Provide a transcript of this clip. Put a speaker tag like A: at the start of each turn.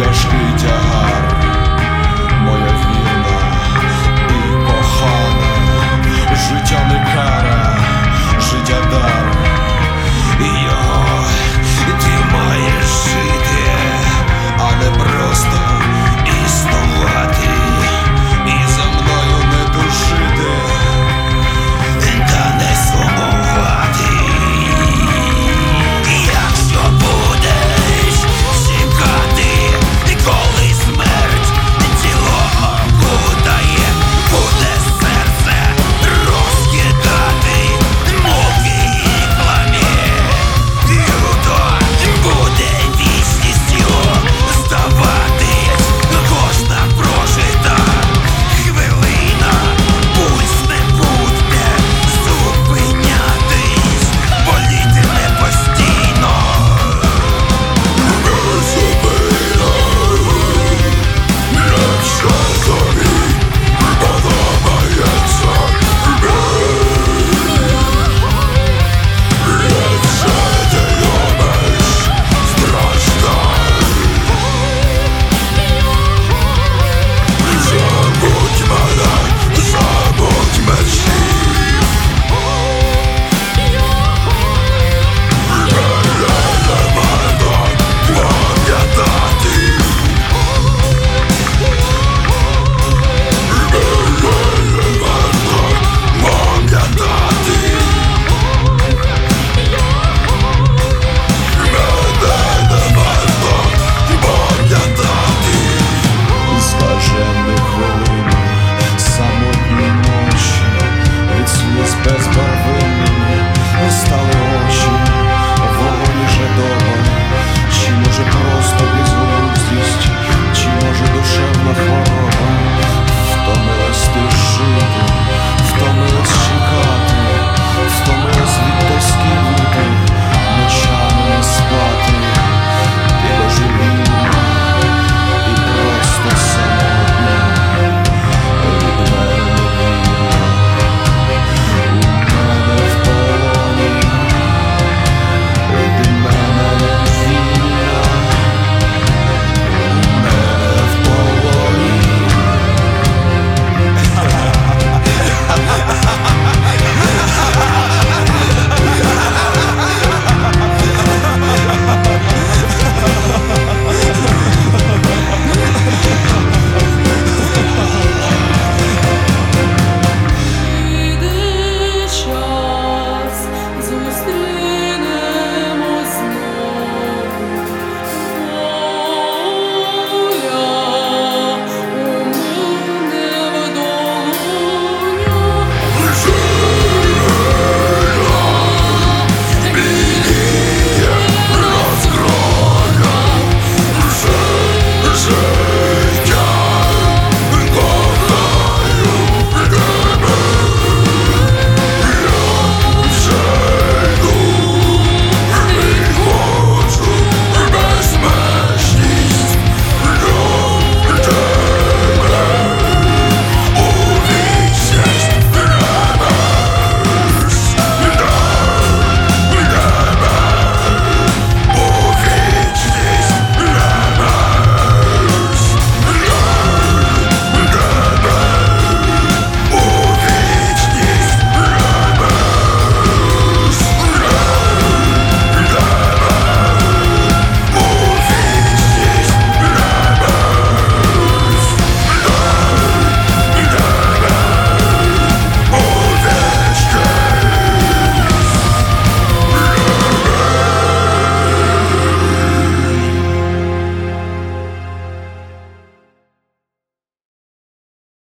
A: будешь идти